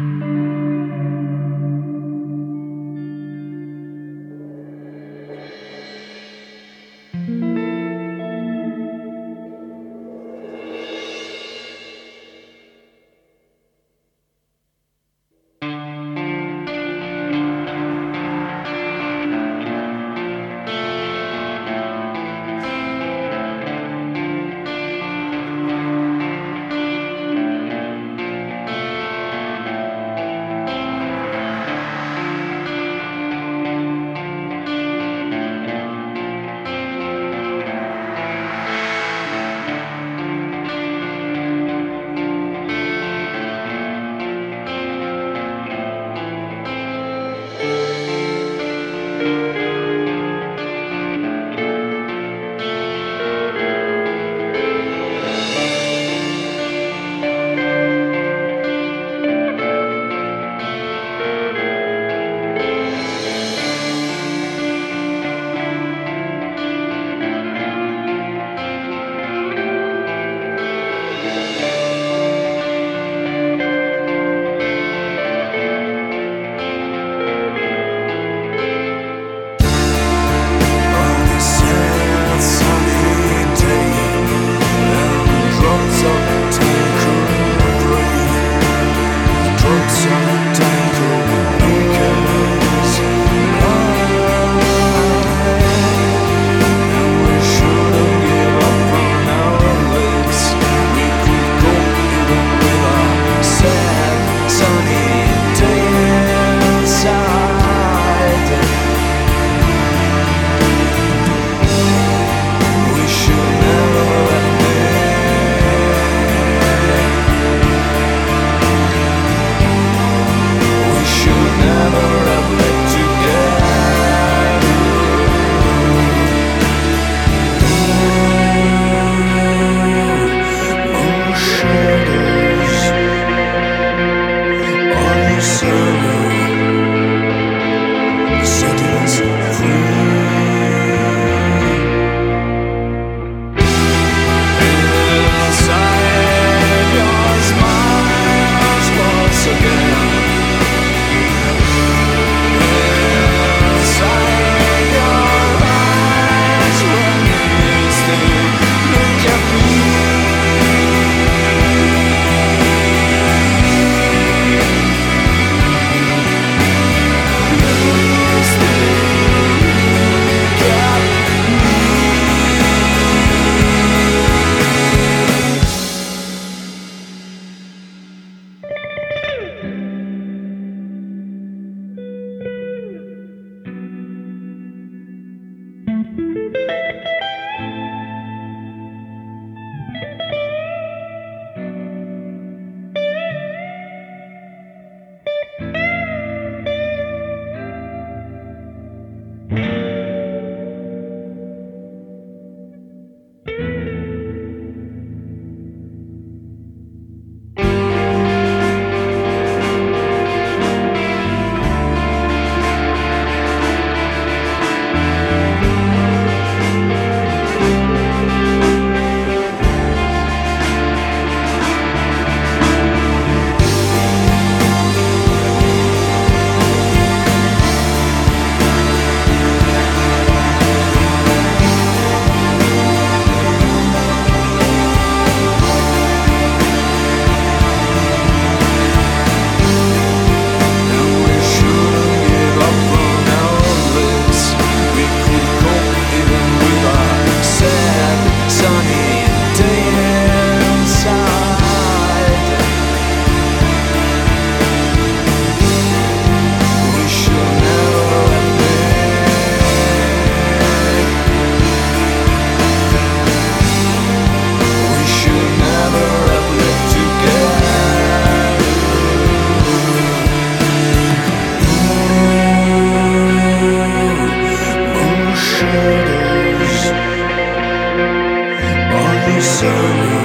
Mm-hmm. So.